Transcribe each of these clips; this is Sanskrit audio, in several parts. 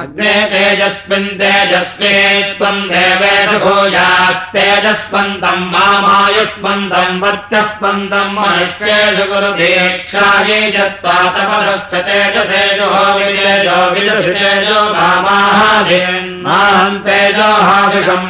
अग्ने तेजस्मिन् तेजस्वे त्वम् देवेषु भूयास्तेजस्पन्दम् मामायुष्मन्दम् वर्त्यस्पन्दम् मनुष्येषु गुरुदीक्षायै जत्वा तपदश्च तेजसेजो विजेजो विदसि तेजो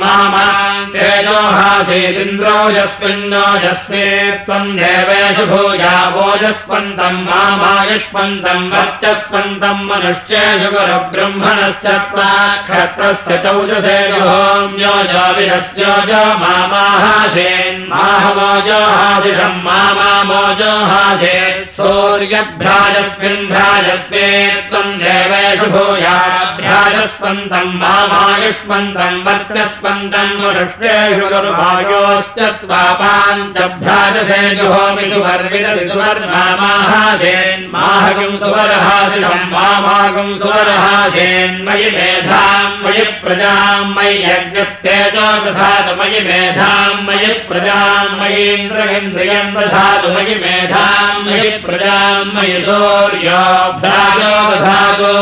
मामा तेजो हासीदिन्द्रो यस्मिन्नो यस्मे त्वम् देवेषु भूया वोजस्पन्दम् मामायुष्मन्दम् वर्त्यस्पन्दम् मनुष्येषु गुरुब्रह्म क्षत्रस्य चौजसे होम्यो जो विदस्यो जो मामाहासेन्माहमोजो हासिषम् मामामोजो हासेत् सूर्यभ्राजस्मिन् भ्राजस्मे त्वम् देवेषु भूयाभ्राजस्पन्दम् मामायुष्मन्दम् वर्त्यस्पन्दम् वृष्टेषु त्वापाञ्चभ्राजसे जुहोमि सुवर्विदसि सुवर्मामाहासेन्माहकम् सुवरहासिषम् मामाकम् सुवरहासेन्। मयि मेधाम् मयि प्रजाम् मयि यज्ञस्तेजो दधातु मयि मेधाम् मयि प्रजाम् मयीन्द्रमिन्द्रियम् दधातु मयि मेधाम् मयि प्रजाम् मयि सूर्योभ्राजो दधातु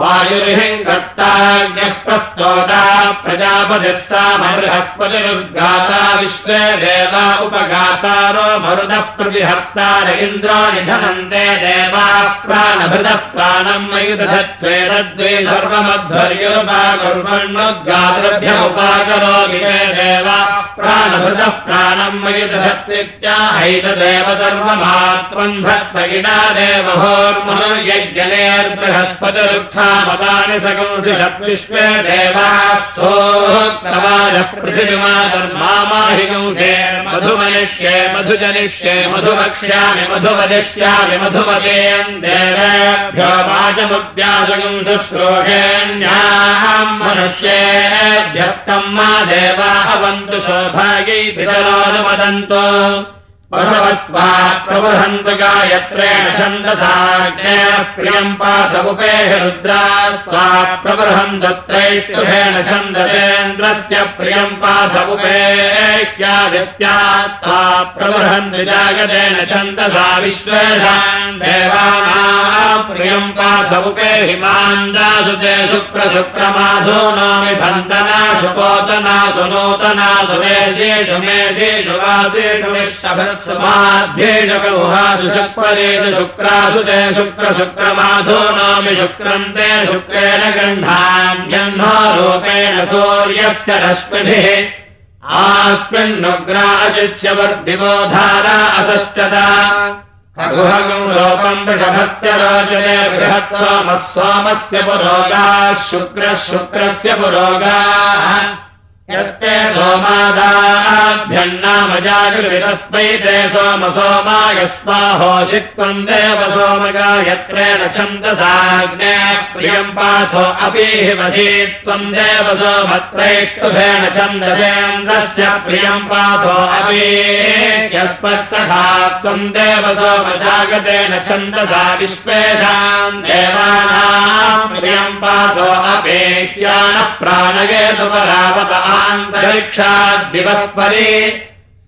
वायुर्हिम् कर्ताज्ञः प्रस्तोता प्रजापतिः सा बृहस्पतिरुद्गाता विश्वे देवा उपगातारो मरुदः प्रतिहर्तार इन्द्रो निधनन्ते देवाः प्राणभृतः प्राणम् मयि दधत्वे तद्वे सर्वमध्वर्युरुपाकुर्वण्णोद्गातृभ्य उपाकरो गिरे देवा प्राणभृतः प्राणम् मयि दधत्वित्याहैतदेव सर्वमात्मम् धत्तगिना शक्तिष्मे देवाः सोक्तवाजः पृथिविमाधर्मामाहिकंसे मधुमनिष्ये मधुजनिष्ये मधुवक्ष्यामि मधुवदिष्यामि मधुमतेयम् देवेभ्यो वाचमुद्यासकंसश्रोषेण्याम् मनुष्येभ्यस्तम् मा देवाः वन्तु शोभायै पितरोनुमदन्तो वसवस्त्वा प्रबृहन्तु गायत्रेण छन्दसाज्ञः प्रियम् पाशमुपेह रुद्रा स्वा प्रबृहन्तत्रैष्टुभेन छन्दसेन्द्रस्य प्रियम् स्वा प्रबृहन्तु जागतेन छन्दसा विश्वेषाम् देवानाम् प्रियम् पाशमुपेहि मान्दासुते शुक्रशुक्रमासो नोमि भन्दनासु पोतनासु नूतनासु मेषेषु मेषेषु वासेषु विष्टभृत् समाध्येषुहासु शक्परेषु शुक्रासु ते शुक्रशुक्रमासो नामि शुक्रम् ते शुक्रेण गृह्णाम्यह्नोरूपेण सूर्यस्य रश्मिभिः। आस्मिन्नुग्राजित्यवर्दिवो धारा असश्चता। खगुहगम् लोपम् वृषभस्य रोचते बृहत् सोमः सोमस्य पुरोगाः शुक्रः शुक्रस्य पुरोगाः यत्ते सोमादाभ्यन्नामजागृतस्मै ते सोम सोमायस्माहोषित्वम् देव सोमगायत्रेण छन्दसाग्ने प्रियम् पाथो अपि वशी त्वम् देव सोमत्रैष्टुभेन छन्दसेन्द्रस्य प्रियम् पाथो अपि यस्मत्सखा त्वम् देव सोमजागतेन छन्दसा विश्वेषाम् देवानाम् प्रियम् पाथो अपेह्यानः प्राणगेतुपरावत न्तरिक्षाद्दिवस्परि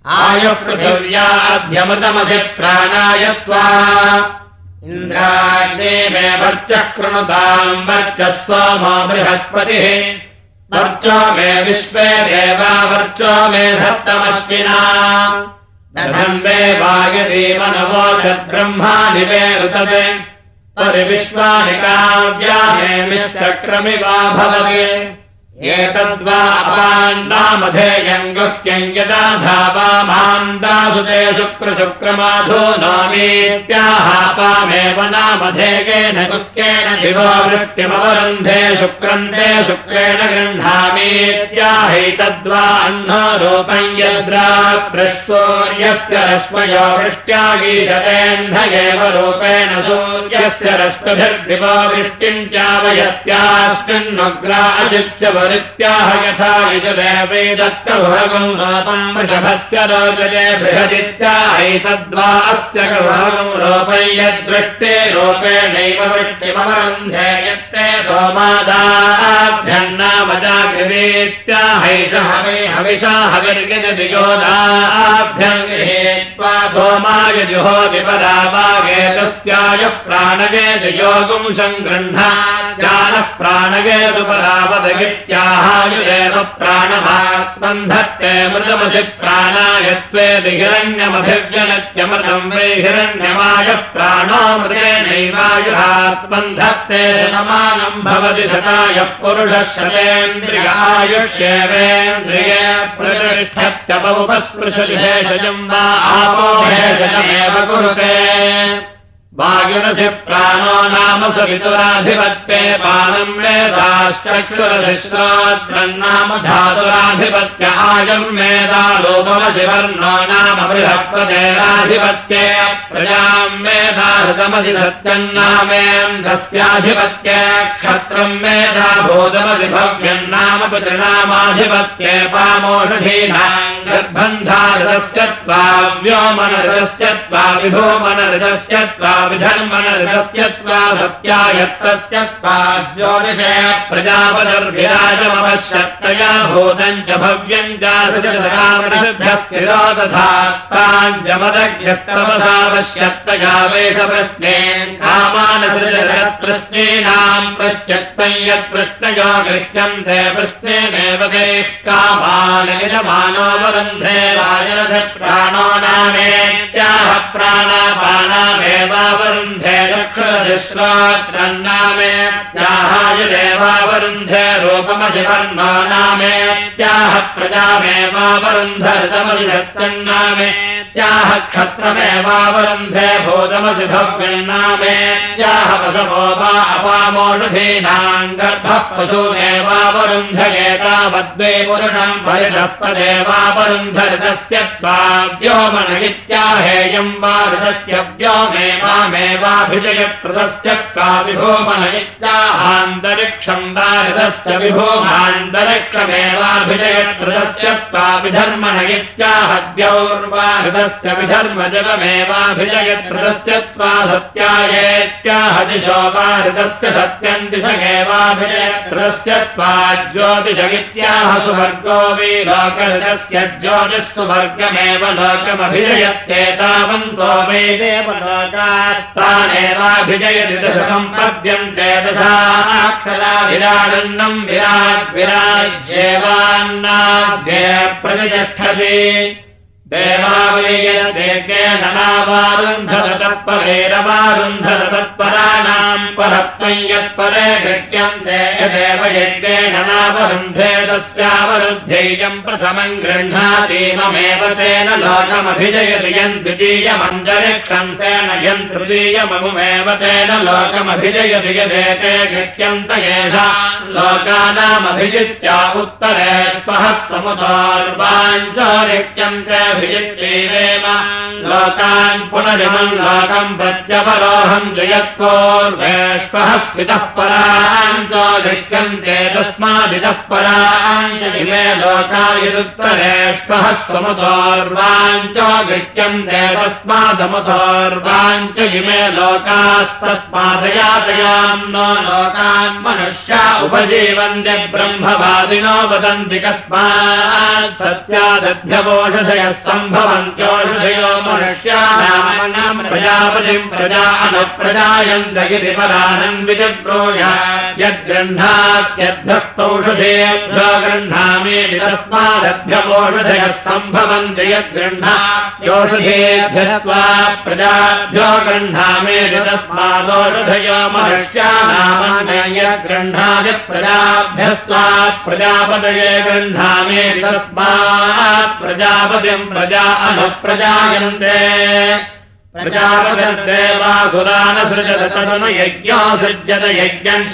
आयुपृथिव्याध्यमृतमसि प्राणाय त्वा इन्द्राग्ने मे वर्चः कृणुताम् वर्चः सोमो बृहस्पतिः। वर्चो मे विश्वे देवा वर्चो मे धत्तमश्विना। दधम् मे वायुदेवनवोचद्ब्रह्माणि मे ऋतते। परिविश्वानि काव्यामेमिश्चक्रमिवा भवति एतद्वा अपाण्डामधेयम् गुह्यम् यदा धावामाण्डासुते शुक्रशुक्रमाधो नामीत्याहापामेव नामधेयेन गुह्येन दिवो वृष्टिमवरुन्धे शुक्रन्ते शुक्रेण गृह्णामीत्याहैतद्वा अह्नोरूपम् यद्राप्रसूर्यस्य रश्मयो वृष्ट्यागीशतेऽह्न एव रूपेण सूर्यस्य रश्मिभिर्दिवो वृष्टिम् चावयत्यास्मिन्नुग्रा अजित्य ऋत्याह यथा यजुर्वेदत्कभुरगम् लोपम् वृषभस्य रोचते बृहदित्याहैतद्वा अस्त्यकभुरगम् लोपम् यद्वृष्टे रूपेणैव वृष्टिमवरुन्धे यत्ते सोमादाभ्यन्नामजाभिवेत्याहैष हवे हविषा हविर्गजदियोदाभ्यङ्गृहेत्वा सोमाय प्राणगे दियोगुं सङ्गृह्णात् जानः प्राणगे प्राणगेतुपदापदगित्याहायुरेव प्राणमात्मन्धत्ते मृतमसि प्राणायत्वे हिरण्यमभिव्यनत्यमृतम् वै हिरण्यमायः प्राणोमृतेनैवायुरात्मन्धत्ते समानम् भवति शतायः पुरुषः शतेन्द्रियायुष्येवेन्द्रिये प्रतिष्ठत्यपमुपस्पृशति भेषजम् वा आपो भेषजमेव कुरुते वायुरसि प्राणो नाम सवितुराधिपत्ये पानम् वेदाश्चक्षुरशिश्रोत्रन्नाम धातुराधिपत्य आयम् वेदा लोपमसि वर्णो नाम बृहस्पतेराधिपत्ये प्रजाम् वेदा हृतमसि सत्यन्नामेन्द्रस्याधिपत्ये क्षत्रम् वेदा भूतमसि भव्यन्नाम पितृणामाधिपत्ये पामोषधीनाम् गर्भन्धारदस्य त्वा व्योमनरदस्य त्वा विभोमनरदस्य त्वा विधर्मनृतस्यत्वा सत्यायत्तस्यत्वा ज्योतिषे प्रजापदर्भिराजमपश्यत्तया भूतम् च भव्यम् चाभ्यस्थिरो तथा ताञ्जमदग्रस्तमसापश्यत्तया वेषप्रश्ने कामानसृजप्रश्नेनाम् प्रश्यत्तम् यत्प्रश्नयो गृह्यन्ते प्रश्नेनेव तैः कामानयजमानोपरन्धे वायरथ प्राणो नामेत्याह प्राणापानामेव वरुन्धे दक्षिणधिश्वात्रन्नामेत्याहायुरेवावरुन्धे रूपमसि वर्णो नामेत्याह प्रजामेवावरुन्धरतमसि दत्तन्नामेत्याह क्षत्रमेवावरुन्धे भूतमसि भव्यन्नामेत्याह वसवो वा अपामोषधीनाम् गर्भः पशूनेवावरुन्धये तावद्वे पुरुषम् परितस्तदेवावरुन्धरितस्य त्वा वा ऋतस्य व्योमे मामेवाभिजयप्रदस्य त्वा विभोमन इत्याहान्तरिक्षम् वा ऋतस्य विभोमान्तरिक्षमेवाभिजयप्रदस्य त्वा विधर्मण इत्याहद्यौर्वा ऋतस्य विधर्मजवमेवाभिजयप्रदस्य त्वा सत्यायेत्याह दिशो वा ऋतस्य सत्यम् दिशगेवाभिजयत्रस्य त्वा ज्योतिष इत्याह सुवर्गो वै लोकऋतस्य ज्योतिष्सुवर्गमेव लोकमभिजयत्येतावन्तो वै देवलोकास्तानेवाभिजयति दश सम्पद्यन्ते दशाक्षरा विराडन्नम् विराट् विराज्येवान्नाद्य देवावयेनावारुन्धर तत्परेरवारुन्धर तत्पराणाम् परत्वम् यत्परे गृह्यन्ते यदेव यज्ञेन नावरुन्धे तस्यावरुद्धेयम् प्रथमम् गृह्णातीममेव तेन लोकमभिजयति यन् द्वितीयमन्तरिक्षम् तेन यन् तृतीयममुमेव तेन लोकमभिजयति यदेते गृह्यन्त येषा लोकानामभिजित्या उत्तरे स्पः समुदार्वाञ्चरिक्यन्ते लोकान् पुनरिमम् लोकम् प्रत्यपरोहम् जयत्पूर्वेष्पः स्थितः पराञ्च गृह्यन्ते तस्मादितः पराञ्च इमे लोका यदुत्तरेष्पः समुदोर्वाञ्च गृह्यन्ते तस्मादमुदोर्वाञ्च इमे लोकास्तस्मादयातयाम् नो लोकान् मनुष्या उपजीवन्ते ब्रह्मवादिनो वदन्ति कस्मात् सत्यादभ्यवोषधयः सम्भवन्त्योषधयो मनुष्याणाम् प्रजापतिम् प्रजा अनुप्रजायन्त इति परानम् विजब्रोय यद्गृह्णात्यभ्यस्तौषधेभ्यो गृह्णामि तस्मादभ्यवोषधयः सम्भवन्ति यद्गृह्णात्योषधेभ्यस्त्वा प्रजाभ्यो गृह्णामि तस्मादोषधयो मनुष्याणाम् यद्गृह्णादि प्रजाभ्यस्त्वा प्रजापदये गृह्णामि तस्मात् प्रजापतिम् प्रजा अनुप्रजायन्ते प्रजापतिर्देवासुरानसृजत तदनु यज्ञो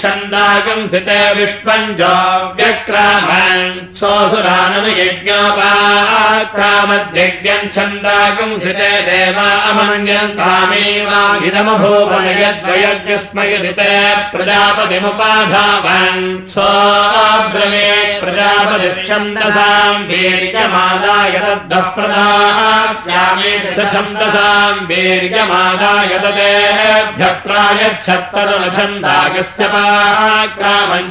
छन्दाकम् स्थिते विश्वम् जो व्यक्रामन् सोऽसुराननु यज्ञोपाक्रामद्यज्ञम् छन्दाकम् स्थिते देवा अमनङ्गन्तामेवाभिदमभूपन यद्वयज्ञस्मयदिते प्रजापतिमुपाधावन्। सोऽब्रमे प्रजापतिश्छन्दसाम् वीर्यमादाय तद्धः प्रदास्यामे छन्दसाम् वीर्य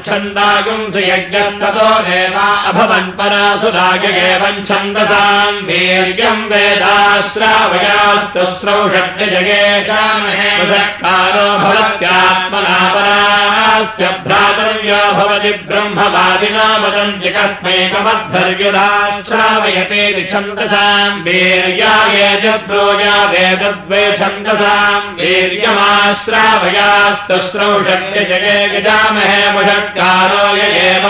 छन्दागुंसु यज्ञस्ततो देवा अभवन् परासुराय एवम् छन्दसाम् वीर्यम् वेदाश्रावयास्तु स्रौषड्यजगे कामहेषत्कारो भवत्यात्मना परास्य भ्रातर्यो भवति ब्रह्मवादिना वदन्ति कस्मैकमद्धर्युराश्रावयते छन्दसाम् वीर्याय जब्रोया वेदद्वे छन्दसाम् वीर्यमाश्रावयास्तुस्रौषड्यजगे गिजामहे मुषट्कारो य एवम्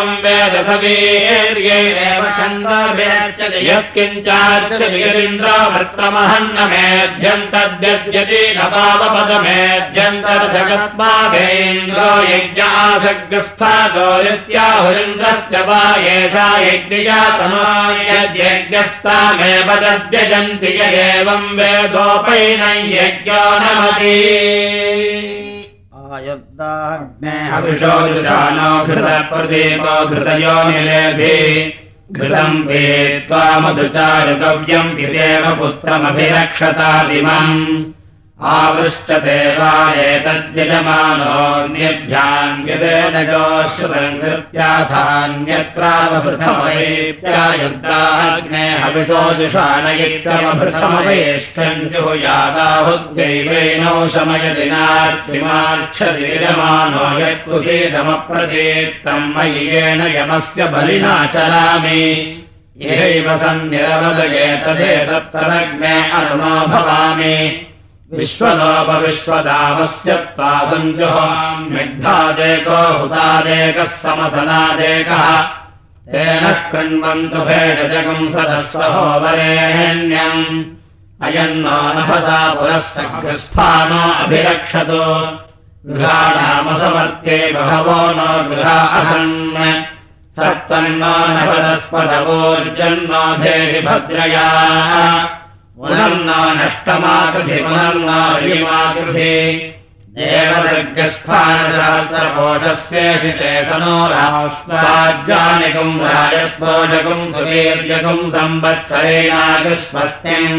यदिन्द्रो भर्त्रमहन्न मेध्यन्तद्यद्यति न पापपदमेध्यन्तरथकस्मादेन्द्रो यज्ञासग्रस्थातो नित्याहुरिन्द्रस्य वा एषा यज्ञया तनोयद्यज्ञस्तामेव दद्यजन्ति य एवम् वेदोपैनै यज्ञो घृतयो निलेभि घृतम् वेत्त्वा मधुचारुकव्यम् पितेव पुत्रमभिरक्षतादिमम् आवृश्चते वा एतद्यजमानोऽन्यभ्याम् यदेन गोश्रुतम् कृत्याथान्यत्रावभृथमवेत्यायुक्ताग्ने हविषोजुषाणयित्रमभृथमवेष्टम् जुहुयादाहुद्दैवेनौ शमयति नार्तिमार्च्छति विजमानो यत्कुशीतमप्रतीत्तम् मयि येन यमस्य बलिना चलामि। यैव सन्निरवदये तदेतत्तदग्ने अरुणो भवामि त्वा सञ्जुहाम्यग्धादेको हुतादेकः समसनादेकः तेन कृण्वन्तु भेषजगुम् सदस्वहो वरेण्यम् अयन्नो नभसा पुरः अभिरक्षतु। गृहाणामसमर्थे बहवो नो गृहा असन्। सत्तन्नो नभदस्पदवोर्जन्नो धेरि भद्रया नष्टमाकृधि पुनर्ना ह्यमाकृधि देवदर्गस्फानशास्त्रपोषस्य शिशेसनो राष्ट्राज्यानिकम् राजस्पोषकम् सुवीर्यकम् संवत्सरेणागस्वस्तिम्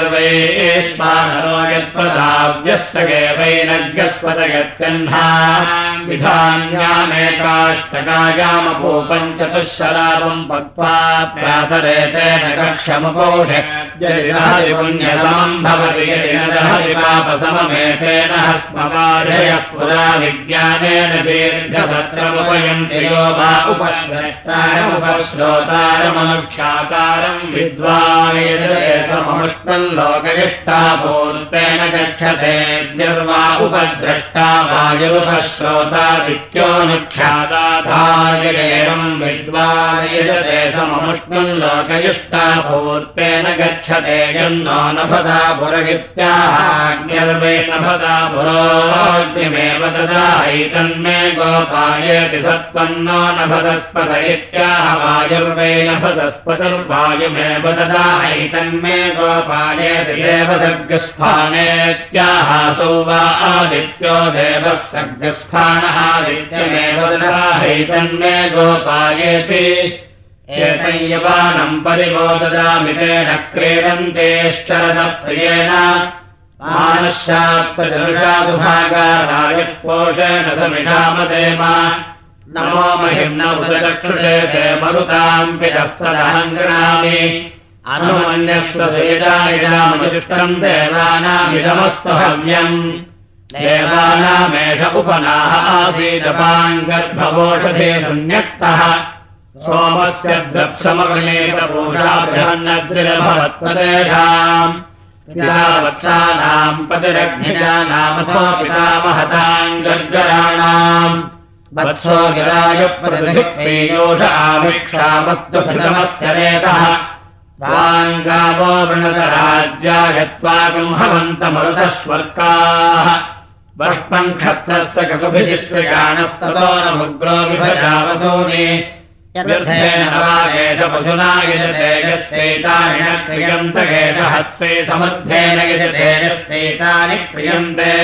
सर्वैष्मानरो यत्प्रदाव्यस्तगेवैनज्ञस्पत यत्कह्ना विधान्यामेकाष्टकायामपूपम् चतुःशरापम् पक्त्वा प्रातरेतेन कक्षमुपोष यदि पुण्यसमम् भवति यदि पापसममेतेन स्मवाढयः पुरा विज्ञानेन दीर्घसत्रमुपयन्ति यो वा उपश्रष्टारमुपश्रोतारमनुक्षातारम् विद्वानेतममुष्णम् लोकयिष्टापूर्तेन गच्छते निर्वा उपद्रष्टा वायुपश्रोतादित्योऽनुख्याताधायम् विद्वान् यजते सममुष्णम् लोकयुष्टापूर्तेन गच्छते यन्नो नभदा पुरगित्याहाग्निर्वै नभदा पुरोग्निमेव ददायैतन्मे गोपायेति सत्पन्नो नभदस्पद इत्याह वायुर्वै नभदस्पतिर्वायुमेव ददायैतन्मे गोपायेति देव सर्गस्फानेत्याहासौ वा आदित्यो देवः सर्गस्फानः आदित्यमेव ददाहैतन्मे गोपायेति एतय्यवानम् परिबोददामि तेन मानशात्तजनुषासुभागारायस्पोषेण समिषामदेम। नमो महिम्न उदचक्षुषे ते मरुताम् पितस्तदहम् गृणामि। अनुमन्यस्वसेदायिनामजुष्टम् देवानामिदमस्तु हव्यम्। देवानामेष उपनाः आसीदपाम् गर्भवोषधे शून्यक्तः सोमस्य द्रप्समग्नेतपूषाभ्यन्नद्रिरभवत्पदेषाम् पितावत्सानाम् पतिरग्निजानामथो पितामहताम् गर्गराणाम्। आमिक्षामस्तु घृतमस्य रेतः त्वाङ्गावो वृणतराज्यायत्वा गृहवन्तमरुतस्वर्गाः बष्पम् क्षत्रस्य ककुभिजिस्य गानस्ततो न मुग्रो विभजावसूनि एष पशुना यजतेजस्यैतानि न क्रियन्त एष हत्वे समर्थेन यजतेजस्यैतानि क्रियन्ते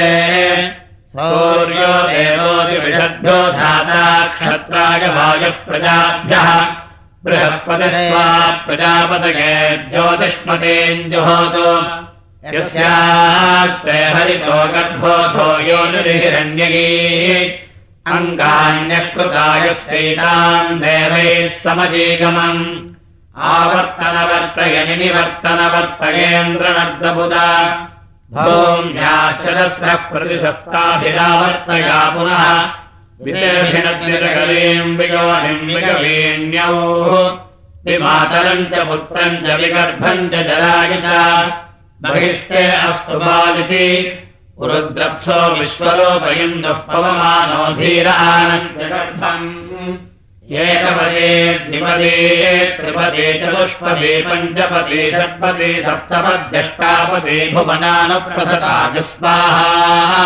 सौर्यो देवोदिविषद्भ्यो धाता क्षत्राय वायुः प्रजाभ्यः बृहस्पतिस्वा प्रजापतये ज्योतिष्मतेञ्जुहोतु यस्यास्ते हरितो गर्भोऽथो योनिर्हिरण्यगी। अङ्गान्यः कृतायस्यैताम् देवैः समजीगमम्। वितेभिनग्निरकलीम् वियोनिम् विगवीण्यौ विमातरम् च पुत्रम् च विगर्भम् च जलायित। बहिष्टे अस्तु बालिति रुद्रप्सो विश्वरोपयन्दुः पवमानो धीर आनन्दगर्भम् एकपदे द्विपदे त्रिपदे चतुष्पदे पञ्चपदे षट्पदे सप्तपद्यष्टापदे भुवनानुप्रसता विस्वाहा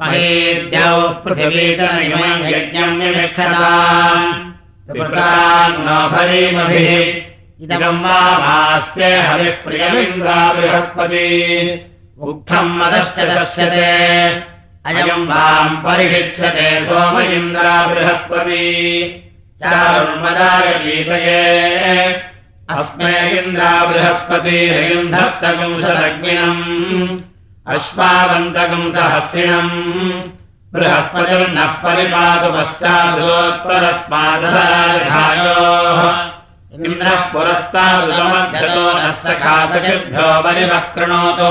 महेद्यौ पृथिवीतनयम् यज्ञम् विमिक्षताम्। नो हरिमभिः इदम् वामास्य हरिः प्रियमिन्द्रा बृहस्पति उक्थम् मदश्च दस्यते अयम् वाम् परिषिच्यते सोम इन्द्रा बृहस्पति। हयुन्धत्तगुंसदग्निनम् अश्वावन्तकम् सहस्रिणम् बृहस्पतिर्नः परिपातु पश्चादोत्तरस्मादधायोः इन्द्रः पुरस्तादुसमध्यतो नः सखासखिभ्यो बलिवः कृणोतु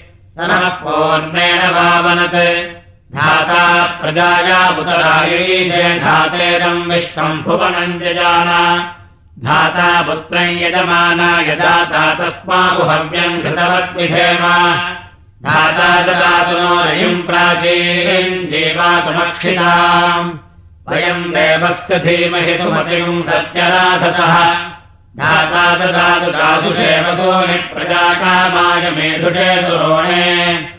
नः पूर्णेन वावनत्। धाता प्रजाया उतरायीशे धातेदम् विश्वम् भुवनम् जजान धाता पुत्रम् यजमाना यदाता तस्माहुहव्यम् घृतवद्विधेम। धाता ददातु नो रयिम् प्राचीम् देवातुमक्षिताम् वयम् देवस्य धीमहि सुमतिम् सत्यराधसः धाता ददातु दासुषेवसोनि प्रजाकामाय मेधुषे दुरोणे।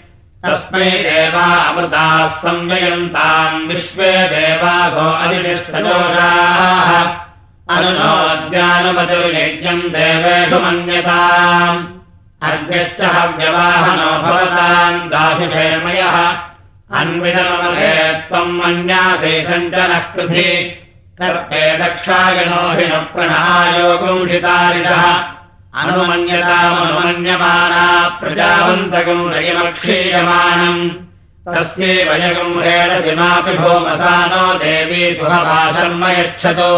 तस्मै देवा अमृताः संययन्ताम् विश्वे देवासो अदितिः सजोषाः अनुनोद्यानुमतिर्यज्ञम् देवेषु मन्यताम्। अर्घ्यश्च हव्यवाहनो भवताम् दासुषेमयः। अन्वितमले त्वम् मन्यासे सञ्चनः कृधि कर्ते दक्षायनो हि न प्रणायोगुंशितारिषः अनुमन्यतामनुमन्यमाना प्रजावन्तकम् रयमक्षीयमाणम् तस्यैव यगम् हेडसिमापि भूमसानो देवी सुहभाषर्म यच्छतु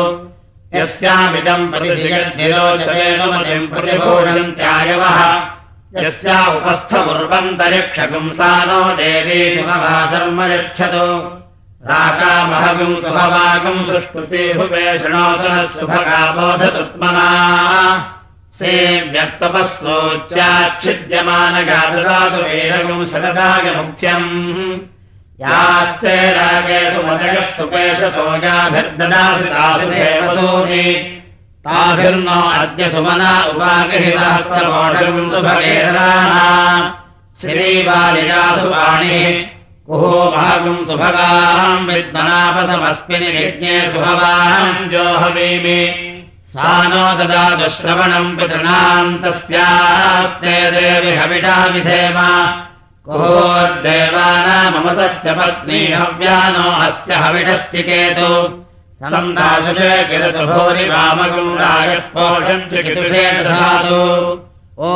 यस्यामिदम् प्रतिशियद्निरोचतेनुमतिम् प्रतिभूषन्त्यायवः। यस्या उपस्थमुर्वन्तरिक्षगुंसानो देवी सुहभाषर्म यच्छतु राकामहगुम् सुभवागम् सुष्टुति भुवे शृणोतनः सुभगाबोधतुत्मना से व्यक्तपस्वोच्चाच्छिद्यमानगाददातु वीरगुम् सददायमुख्यम् यास्ते रागे सुमदयः सुपेशसोजाभिर्ददासि तासु देवसूनि ताभिर्नो अद्य सुमना उपागहितहस्तमोषम् सुभगेराणा श्रीबालिकासु वाणिः कुहो भागम् सुभगाम् विद्मनापथमस्मिनि यज्ञे सुभवाम् जोहवीमि। सा नो ददातु श्रवणम् पितृणाम् तस्यास्ते देवि हविषा विधेम। कुहोर्देवानाममृतस्य पत्नी हव्यानो अस्य हविषश्चिकेतु सन्दाशुषे किरतु भूरि वामगुण्डाय स्पोषम् चिकितुषे दधातु। ओ